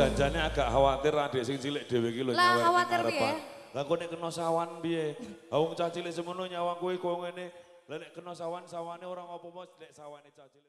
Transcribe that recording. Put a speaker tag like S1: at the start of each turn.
S1: janjane agak khawatir adik sing cilik dhewe iki lho
S2: Lah,
S1: nyawer
S2: khawatir piye?
S1: Lah kok nek kena sawan piye? Ha wong cah cilik semono nyawang kowe kok ngene. Lah nek kena sawan sawane ora apa-apa nek sawane cah cilik.